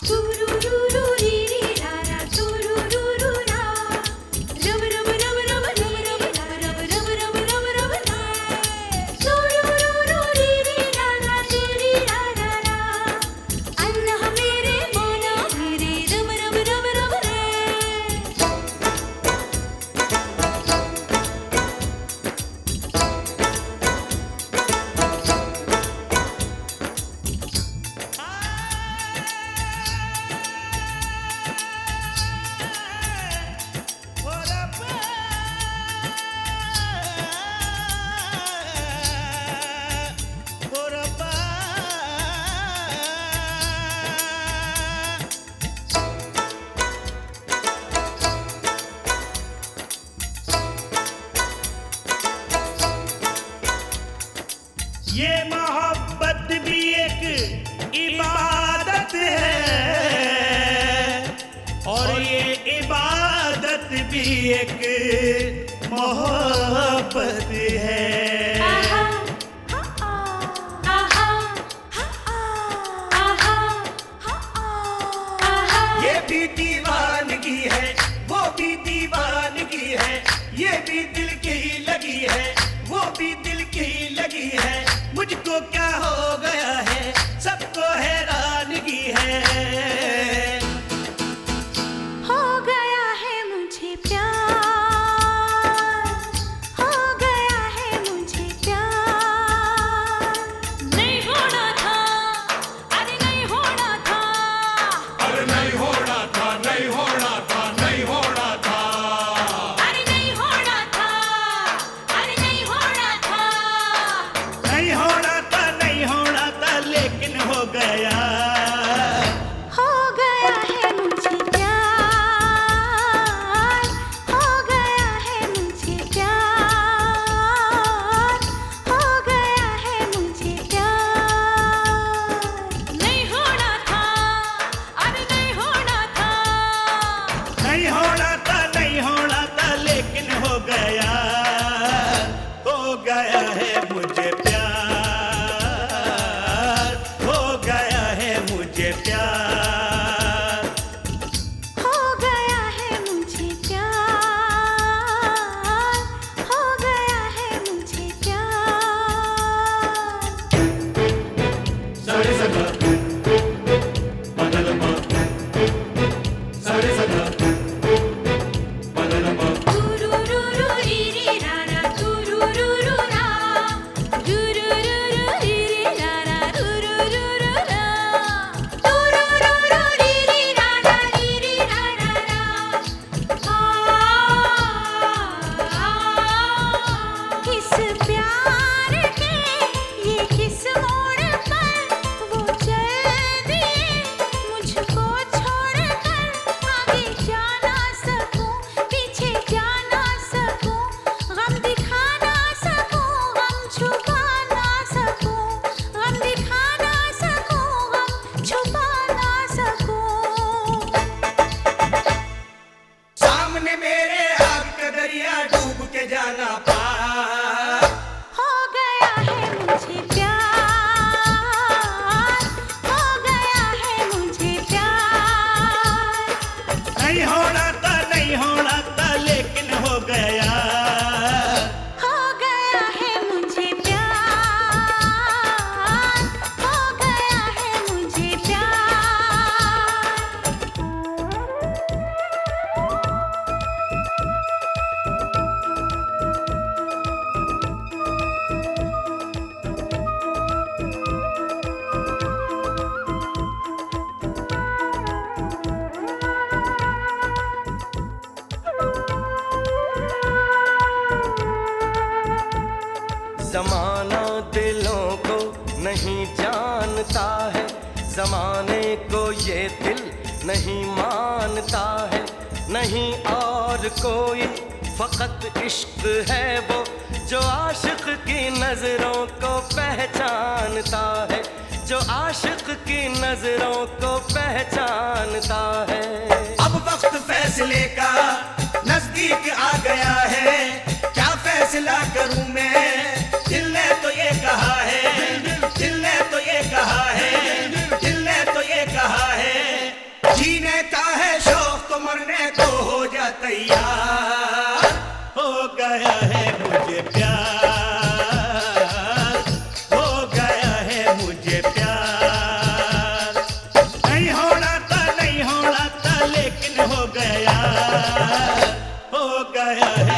嘟嘟嘟。ये मोहब्बत भी एक इबादत है। और ये इबादत भी एक मोहब्बत है। जमाना दिलों को नहीं जानता है। जमाने को ये दिल नहीं मानता है। नहीं और कोई फकत इश्क है वो जो आशिक की नज़रों को पहचानता है। जो आशिक की नज़रों को पहचानता है। अब वक्त फैसले का नज़दीक आ गया है। क्या फैसला करूँ मैं? तो ये कहा है। दिल ने तो ये कहा है। दिल ने तो ये कहा है। जीने का है शौक तो मरने को हो जा तैयार। हो गया है मुझे प्यार। हो गया है मुझे प्यार। नहीं होना था, नहीं होना था, लेकिन हो गया। हो गया है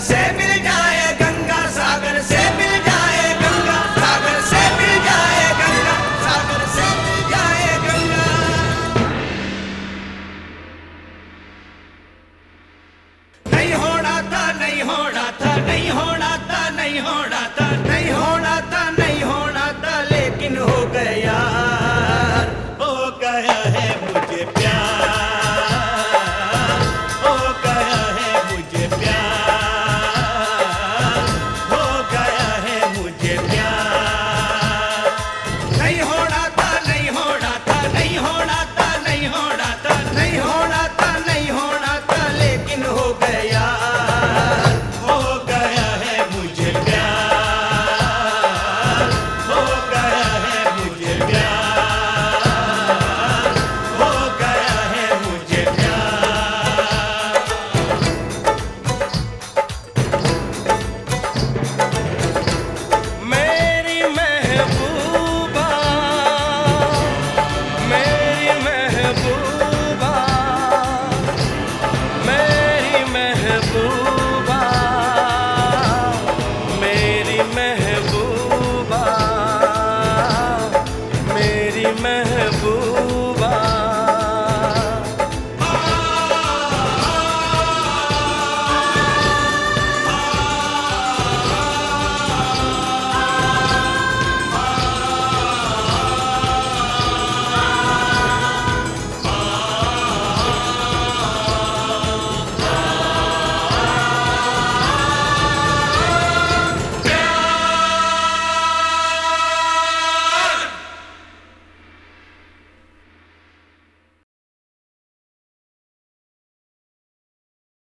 से मिल जाए गंगा, सागर से मिल जाए गंगा, सागर से मिल जाए गंगा, सागर से मिल जाए गंगा। नहीं होना था, नहीं होना था, नहीं होना था, नहीं होना था, नहीं